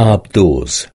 آبدوز